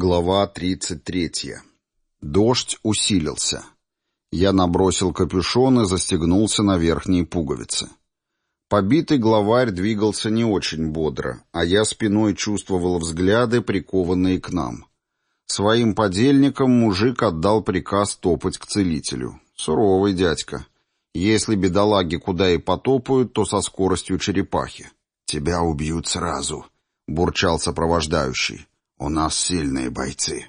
Глава 33. Дождь усилился. Я набросил капюшон и застегнулся на верхние пуговицы. Побитый главарь двигался не очень бодро, а я спиной чувствовал взгляды, прикованные к нам. Своим подельникам мужик отдал приказ топать к целителю. Суровый дядька. Если бедолаги куда и потопают, то со скоростью черепахи. «Тебя убьют сразу», — бурчал сопровождающий. «У нас сильные бойцы».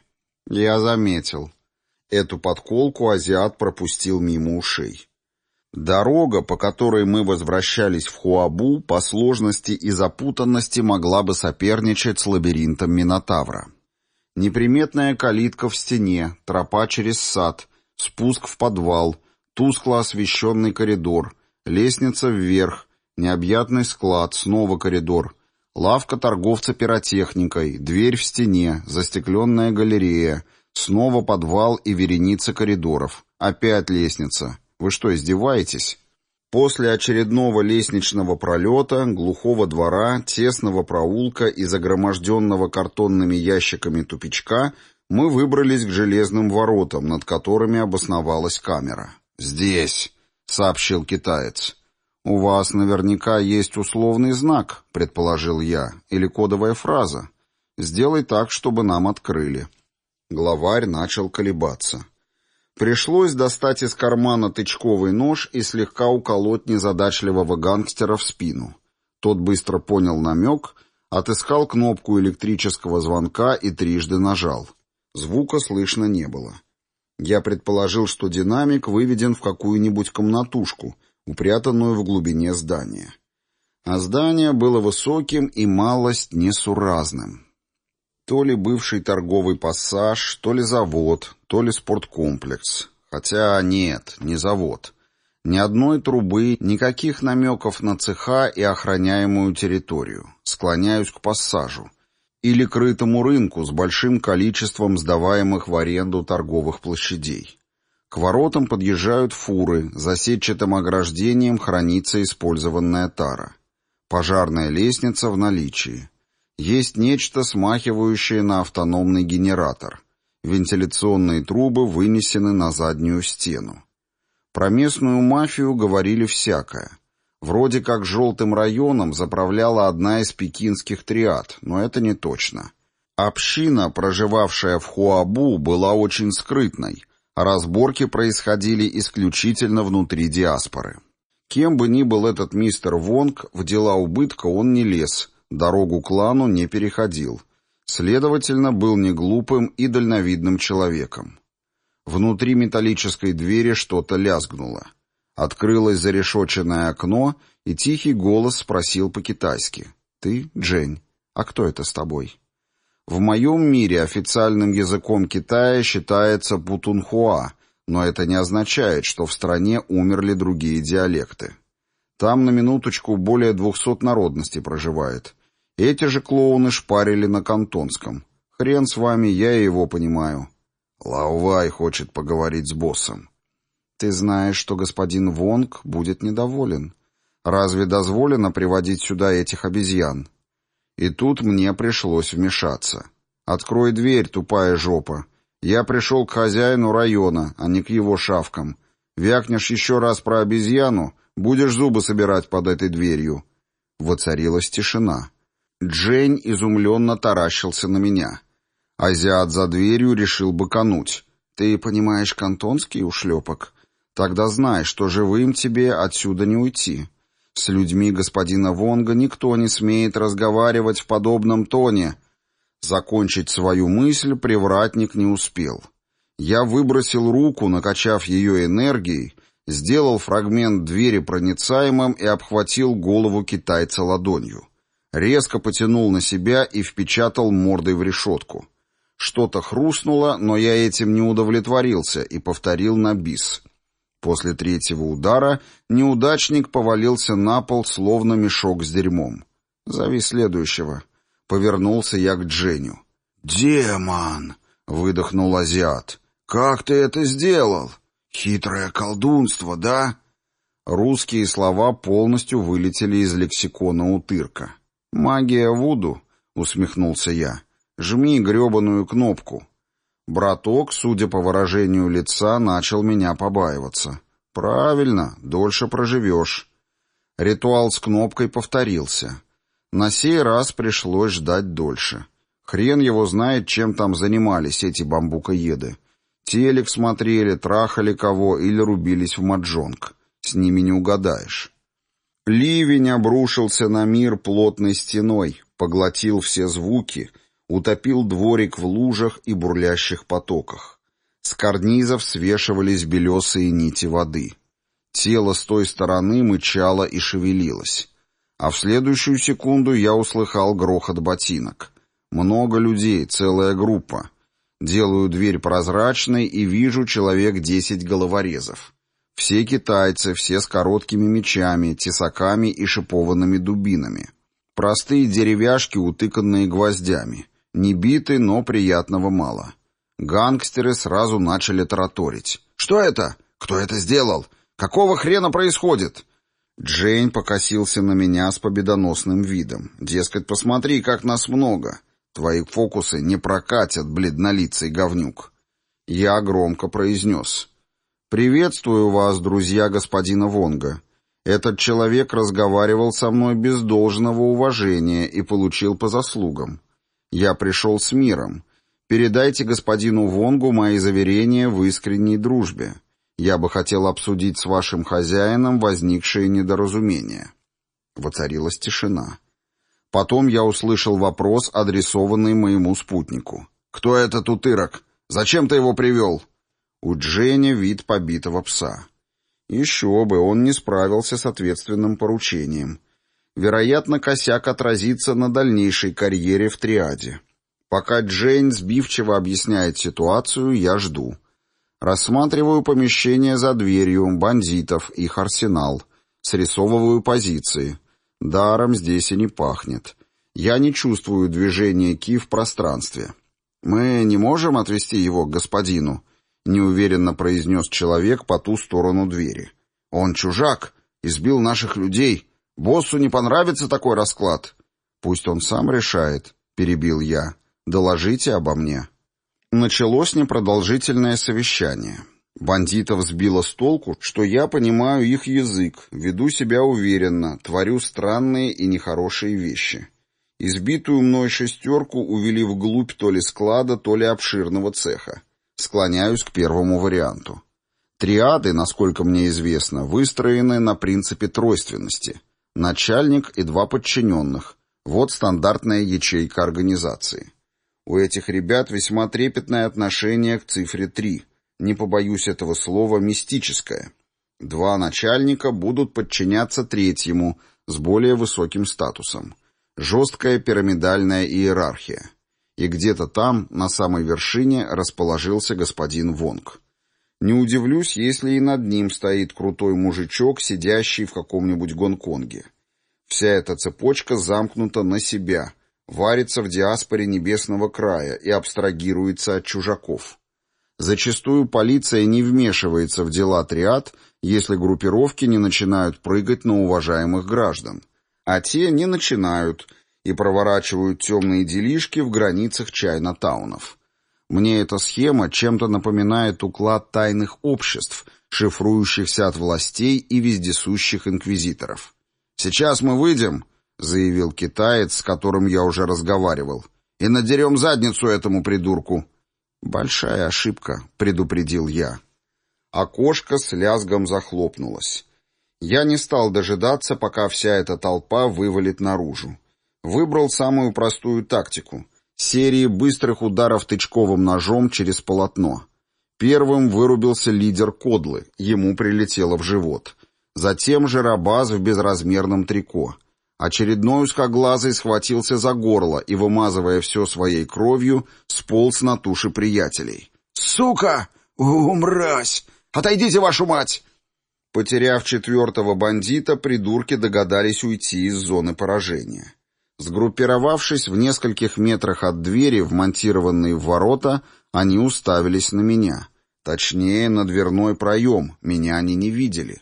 Я заметил. Эту подколку азиат пропустил мимо ушей. Дорога, по которой мы возвращались в Хуабу, по сложности и запутанности могла бы соперничать с лабиринтом Минотавра. Неприметная калитка в стене, тропа через сад, спуск в подвал, тускло освещенный коридор, лестница вверх, необъятный склад, снова коридор, Лавка торговца пиротехникой, дверь в стене, застекленная галерея, снова подвал и вереница коридоров. Опять лестница. Вы что, издеваетесь? После очередного лестничного пролета, глухого двора, тесного проулка и загроможденного картонными ящиками тупичка мы выбрались к железным воротам, над которыми обосновалась камера. «Здесь», — сообщил китаец. «У вас наверняка есть условный знак», — предположил я, — «или кодовая фраза. Сделай так, чтобы нам открыли». Главарь начал колебаться. Пришлось достать из кармана тычковый нож и слегка уколоть незадачливого гангстера в спину. Тот быстро понял намек, отыскал кнопку электрического звонка и трижды нажал. Звука слышно не было. Я предположил, что динамик выведен в какую-нибудь комнатушку — упрятанную в глубине здания. А здание было высоким и малость несуразным. То ли бывший торговый пассаж, то ли завод, то ли спорткомплекс. Хотя нет, не завод. Ни одной трубы, никаких намеков на цеха и охраняемую территорию. Склоняюсь к пассажу. Или крытому рынку с большим количеством сдаваемых в аренду торговых площадей. К воротам подъезжают фуры, за сетчатым ограждением хранится использованная тара. Пожарная лестница в наличии. Есть нечто, смахивающее на автономный генератор. Вентиляционные трубы вынесены на заднюю стену. Про местную мафию говорили всякое. Вроде как желтым районом заправляла одна из пекинских триад, но это не точно. Община, проживавшая в Хуабу, была очень скрытной, Разборки происходили исключительно внутри диаспоры. Кем бы ни был этот мистер Вонг, в дела убытка он не лез, дорогу клану не переходил. Следовательно, был не глупым и дальновидным человеком. Внутри металлической двери что-то лязгнуло. Открылось зарешоченное окно, и тихий голос спросил по-китайски. «Ты, Джень, а кто это с тобой?» В моем мире официальным языком Китая считается путунхуа, но это не означает, что в стране умерли другие диалекты. Там на минуточку более двухсот народностей проживает. Эти же клоуны шпарили на кантонском. Хрен с вами, я его понимаю. Лаувай хочет поговорить с боссом. Ты знаешь, что господин Вонг будет недоволен. Разве дозволено приводить сюда этих обезьян? И тут мне пришлось вмешаться. «Открой дверь, тупая жопа. Я пришел к хозяину района, а не к его шавкам. Вякнешь еще раз про обезьяну, будешь зубы собирать под этой дверью». Воцарилась тишина. Джейн изумленно таращился на меня. Азиат за дверью решил быкануть. «Ты понимаешь кантонский ушлепок? Тогда знай, что живым тебе отсюда не уйти». С людьми господина Вонга никто не смеет разговаривать в подобном тоне. Закончить свою мысль привратник не успел. Я выбросил руку, накачав ее энергией, сделал фрагмент двери проницаемым и обхватил голову китайца ладонью. Резко потянул на себя и впечатал мордой в решетку. Что-то хрустнуло, но я этим не удовлетворился и повторил на бис. После третьего удара неудачник повалился на пол, словно мешок с дерьмом. «Зови следующего». Повернулся я к Дженю. «Демон!» — выдохнул азиат. «Как ты это сделал? Хитрое колдунство, да?» Русские слова полностью вылетели из лексикона утырка. «Магия Вуду», — усмехнулся я. Жми гребаную кнопку. Браток, судя по выражению лица, начал меня побаиваться. Правильно, дольше проживешь. Ритуал с кнопкой повторился. На сей раз пришлось ждать дольше. Хрен его знает, чем там занимались эти бамбукоеды. Телек смотрели, трахали кого или рубились в маджонг. С ними не угадаешь. Ливень обрушился на мир плотной стеной, поглотил все звуки, утопил дворик в лужах и бурлящих потоках. С карнизов свешивались белесые нити воды. Тело с той стороны мычало и шевелилось. А в следующую секунду я услыхал грохот ботинок. Много людей, целая группа. Делаю дверь прозрачной и вижу человек десять головорезов. Все китайцы, все с короткими мечами, тесаками и шипованными дубинами. Простые деревяшки, утыканные гвоздями. Не биты, но приятного мало. Гангстеры сразу начали тараторить. «Что это? Кто это сделал? Какого хрена происходит?» Джейн покосился на меня с победоносным видом. Дескать, посмотри, как нас много. Твои фокусы не прокатят, бледнолицый говнюк. Я громко произнес. «Приветствую вас, друзья господина Вонга. Этот человек разговаривал со мной без должного уважения и получил по заслугам. Я пришел с миром. Передайте господину Вонгу мои заверения в искренней дружбе. Я бы хотел обсудить с вашим хозяином возникшее недоразумение». Воцарилась тишина. Потом я услышал вопрос, адресованный моему спутнику. «Кто этот утырок? Зачем ты его привел?» У Дженни вид побитого пса. Еще бы, он не справился с ответственным поручением. Вероятно, косяк отразится на дальнейшей карьере в триаде. Пока Джейн сбивчиво объясняет ситуацию, я жду. Рассматриваю помещение за дверью, бандитов, их арсенал. Срисовываю позиции. Даром здесь и не пахнет. Я не чувствую движения Ки в пространстве. «Мы не можем отвести его к господину?» — неуверенно произнес человек по ту сторону двери. «Он чужак, избил наших людей. Боссу не понравится такой расклад. Пусть он сам решает, перебил я. Доложите обо мне. Началось непродолжительное совещание. Бандитов сбило с толку, что я понимаю их язык, веду себя уверенно, творю странные и нехорошие вещи. Избитую мной шестерку увели вглубь то ли склада, то ли обширного цеха. Склоняюсь к первому варианту. Триады, насколько мне известно, выстроены на принципе тройственности. Начальник и два подчиненных. Вот стандартная ячейка организации. У этих ребят весьма трепетное отношение к цифре 3. Не побоюсь этого слова, мистическое. Два начальника будут подчиняться третьему, с более высоким статусом. Жесткая пирамидальная иерархия. И где-то там, на самой вершине, расположился господин Вонг. Не удивлюсь, если и над ним стоит крутой мужичок, сидящий в каком-нибудь Гонконге. Вся эта цепочка замкнута на себя, варится в диаспоре небесного края и абстрагируется от чужаков. Зачастую полиция не вмешивается в дела триад, если группировки не начинают прыгать на уважаемых граждан. А те не начинают и проворачивают темные делишки в границах чайна-таунов. Мне эта схема чем-то напоминает уклад тайных обществ, шифрующихся от властей и вездесущих инквизиторов. «Сейчас мы выйдем», — заявил китаец, с которым я уже разговаривал, «и надерем задницу этому придурку». «Большая ошибка», — предупредил я. Окошко с лязгом захлопнулось. Я не стал дожидаться, пока вся эта толпа вывалит наружу. Выбрал самую простую тактику — серии быстрых ударов тычковым ножом через полотно. Первым вырубился лидер Кодлы, ему прилетело в живот. Затем Жиробаз в безразмерном трико. Очередной узкоглазый схватился за горло и, вымазывая все своей кровью, сполз на туши приятелей. «Сука! Умразь! Отойдите, вашу мать!» Потеряв четвертого бандита, придурки догадались уйти из зоны поражения. Сгруппировавшись в нескольких метрах от двери, вмонтированной в ворота, они уставились на меня. Точнее, на дверной проем, меня они не видели.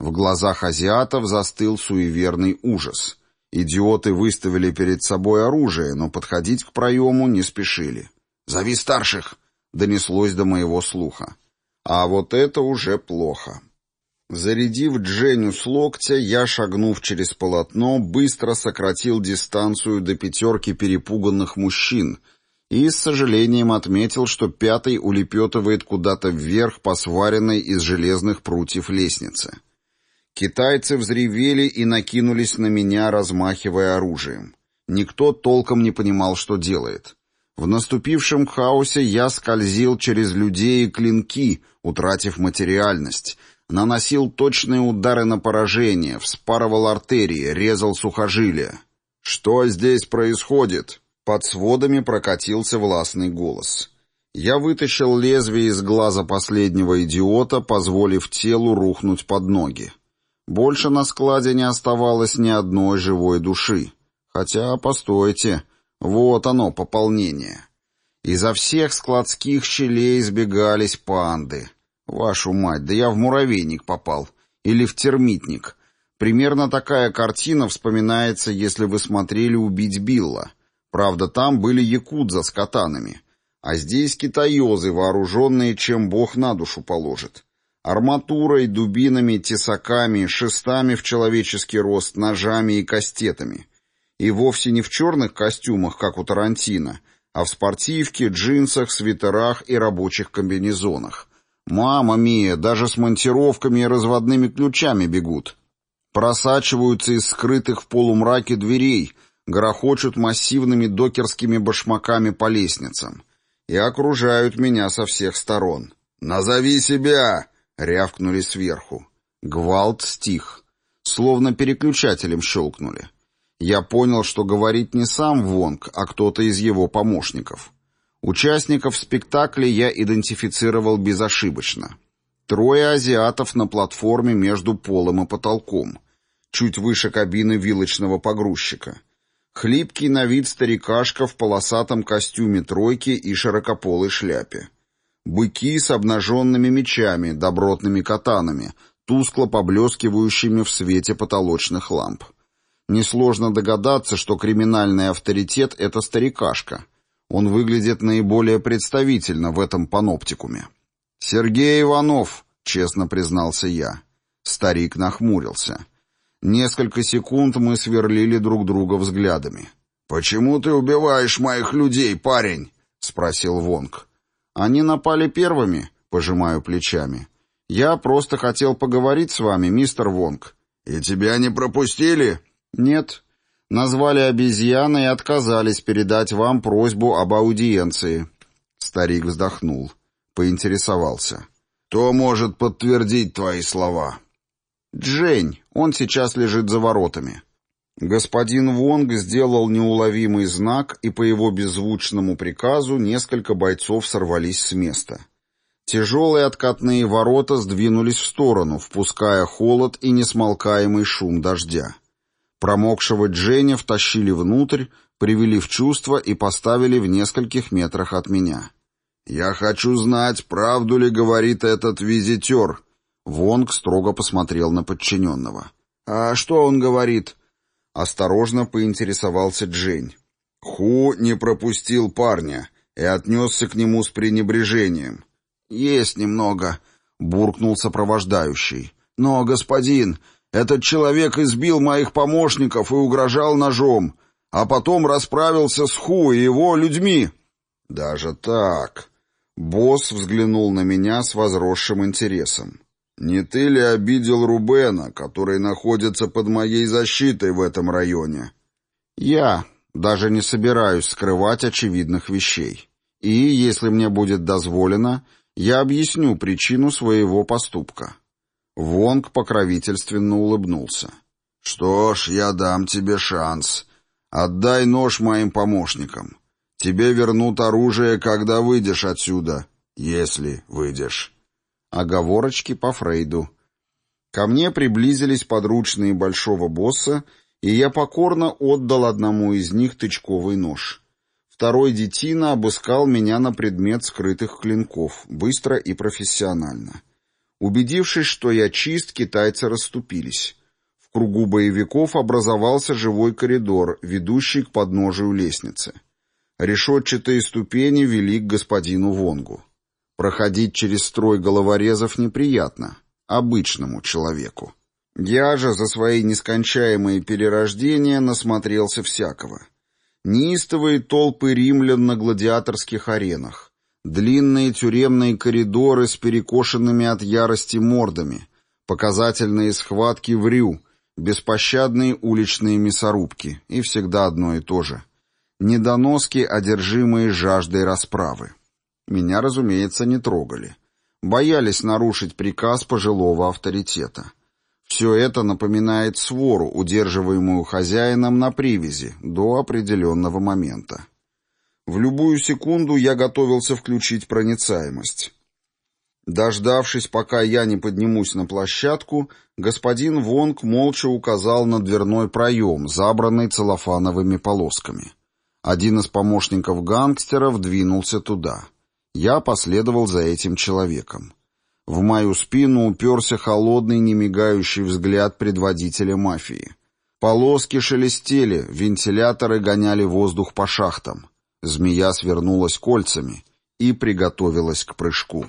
В глазах азиатов застыл суеверный ужас. Идиоты выставили перед собой оружие, но подходить к проему не спешили. «Зови старших!» — донеслось до моего слуха. А вот это уже плохо. Зарядив Дженю с локтя, я, шагнув через полотно, быстро сократил дистанцию до пятерки перепуганных мужчин и с сожалением отметил, что пятый улепетывает куда-то вверх по сваренной из железных прутьев лестнице. Китайцы взревели и накинулись на меня, размахивая оружием. Никто толком не понимал, что делает. В наступившем хаосе я скользил через людей и клинки, утратив материальность — наносил точные удары на поражение, вспарывал артерии, резал сухожилия. «Что здесь происходит?» Под сводами прокатился властный голос. Я вытащил лезвие из глаза последнего идиота, позволив телу рухнуть под ноги. Больше на складе не оставалось ни одной живой души. Хотя, постойте, вот оно, пополнение. Изо всех складских щелей избегались панды. Вашу мать, да я в муравейник попал. Или в термитник. Примерно такая картина вспоминается, если вы смотрели «Убить Билла». Правда, там были якудза с катанами. А здесь китаёзы, вооруженные, чем бог на душу положит. Арматурой, дубинами, тесаками, шестами в человеческий рост, ножами и кастетами. И вовсе не в черных костюмах, как у Тарантино, а в спортивке, джинсах, свитерах и рабочих комбинезонах. «Мама мия, даже с монтировками и разводными ключами бегут. Просачиваются из скрытых в полумраке дверей, грохочут массивными докерскими башмаками по лестницам и окружают меня со всех сторон. «Назови себя!» — рявкнули сверху. Гвалт стих. Словно переключателем щелкнули. Я понял, что говорит не сам Вонг, а кто-то из его помощников. Участников спектакля я идентифицировал безошибочно. Трое азиатов на платформе между полом и потолком, чуть выше кабины вилочного погрузчика. Хлипкий на вид старикашка в полосатом костюме тройки и широкополой шляпе. Быки с обнаженными мечами, добротными катанами, тускло поблескивающими в свете потолочных ламп. Несложно догадаться, что криминальный авторитет — это старикашка — он выглядит наиболее представительно в этом паноптикуме. «Сергей Иванов», — честно признался я. Старик нахмурился. Несколько секунд мы сверлили друг друга взглядами. «Почему ты убиваешь моих людей, парень?» — спросил Вонг. «Они напали первыми», — пожимаю плечами. «Я просто хотел поговорить с вами, мистер Вонг». «И тебя не пропустили?» «Нет, Назвали обезьяны и отказались передать вам просьбу об аудиенции». Старик вздохнул, поинтересовался. «Кто может подтвердить твои слова?» «Джень, он сейчас лежит за воротами». Господин Вонг сделал неуловимый знак, и по его беззвучному приказу несколько бойцов сорвались с места. Тяжелые откатные ворота сдвинулись в сторону, впуская холод и несмолкаемый шум дождя. Промокшего Дженни втащили внутрь, привели в чувство и поставили в нескольких метрах от меня. «Я хочу знать, правду ли говорит этот визитер». Вонг строго посмотрел на подчиненного. «А что он говорит?» Осторожно поинтересовался Джень. Ху не пропустил парня и отнесся к нему с пренебрежением. «Есть немного», — буркнул сопровождающий. «Но, господин, этот человек избил моих помощников и угрожал ножом, а потом расправился с Ху и его людьми». «Даже так?» Босс взглянул на меня с возросшим интересом. «Не ты ли обидел Рубена, который находится под моей защитой в этом районе?» «Я даже не собираюсь скрывать очевидных вещей. И, если мне будет дозволено, я объясню причину своего поступка. Вонг покровительственно улыбнулся. «Что ж, я дам тебе шанс. Отдай нож моим помощникам. Тебе вернут оружие, когда выйдешь отсюда, если выйдешь». Оговорочки по Фрейду. Ко мне приблизились подручные большого босса, и я покорно отдал одному из них тычковый нож. Второй детина обыскал меня на предмет скрытых клинков, быстро и профессионально. Убедившись, что я чист, китайцы расступились. В кругу боевиков образовался живой коридор, ведущий к подножию лестницы. Решетчатые ступени вели к господину Вонгу. Проходить через строй головорезов неприятно, обычному человеку. Я же за свои нескончаемые перерождения насмотрелся всякого. Неистовые толпы римлян на гладиаторских аренах, длинные тюремные коридоры с перекошенными от ярости мордами, показательные схватки в рю, беспощадные уличные мясорубки, и всегда одно и то же. Недоноски, одержимые жаждой расправы. Меня, разумеется, не трогали. Боялись нарушить приказ пожилого авторитета. Все это напоминает свору, удерживаемую хозяином на привязи до определенного момента. В любую секунду я готовился включить проницаемость. Дождавшись, пока я не поднимусь на площадку, господин Вонг молча указал на дверной проем, забранный целлофановыми полосками. Один из помощников гангстеров двинулся туда. Я последовал за этим человеком. В мою спину уперся холодный, немигающий взгляд предводителя мафии. Полоски шелестели, вентиляторы гоняли воздух по шахтам. Змея свернулась кольцами и приготовилась к прыжку.